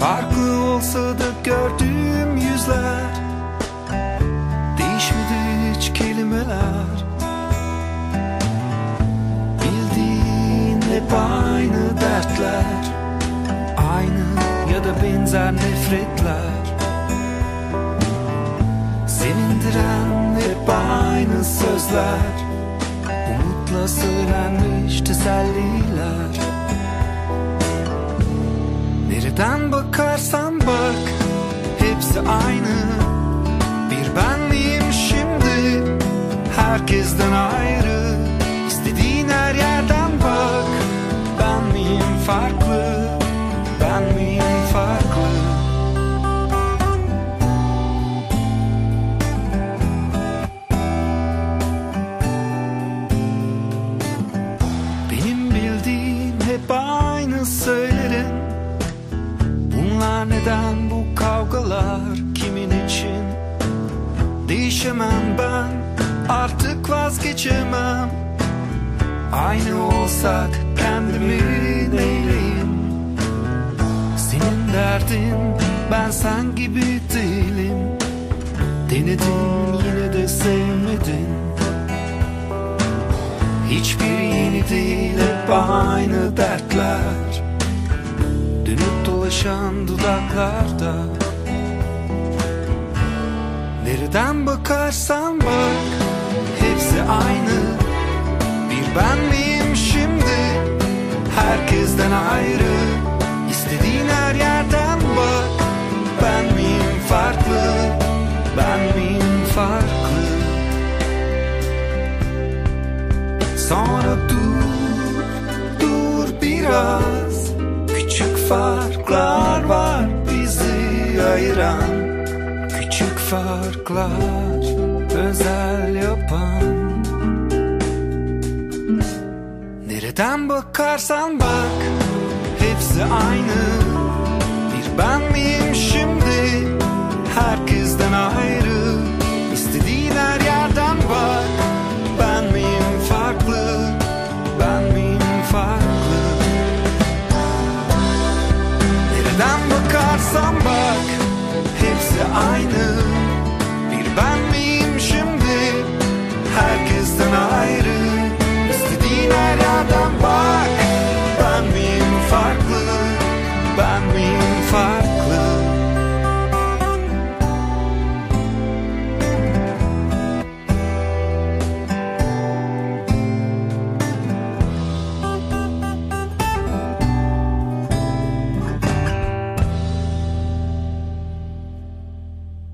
Farklı olsa da gördüğüm yüzler Değişmedi hiç kelimeler Bildiğin hep aynı dertler Aynı ya da benzer nefretler Sevindiren hep aynı sözler Umutla söylenmiş teselliler. Nereden bakarsan bak Hepsi aynı. Bir benliğim şimdi? Herkesten ayrı. İstediğin her yerden bak. Ben miyim farklı? Ben miyim hep aynı söylerim. Bunlar neden bu kavgalar kimin için? Değişemem ben artık vazgeçemem. Aynı olsak kendimi neyleyim? Senin derdin ben sen gibi değilim. Denedim yine de sevmedin. Hiçbir yeni değil hep aynı dertler. Dönüp dolaşan dudaklarda. Nereden bakarsan bak Hepsi aynı. Bir ben miyim şimdi? Herkesten ayrı. İstediğin her yerden bak. Ben miyim farklı? Ben miyim farklı? Sonra dur, biraz. Küçük farklar var bizi ayıran. Küçük farklar özel yapan. Nereden bakarsan bak Hepsi aynı. Bir ben miyim şimdi bakarsan bak Hepsi aynı. Bir ben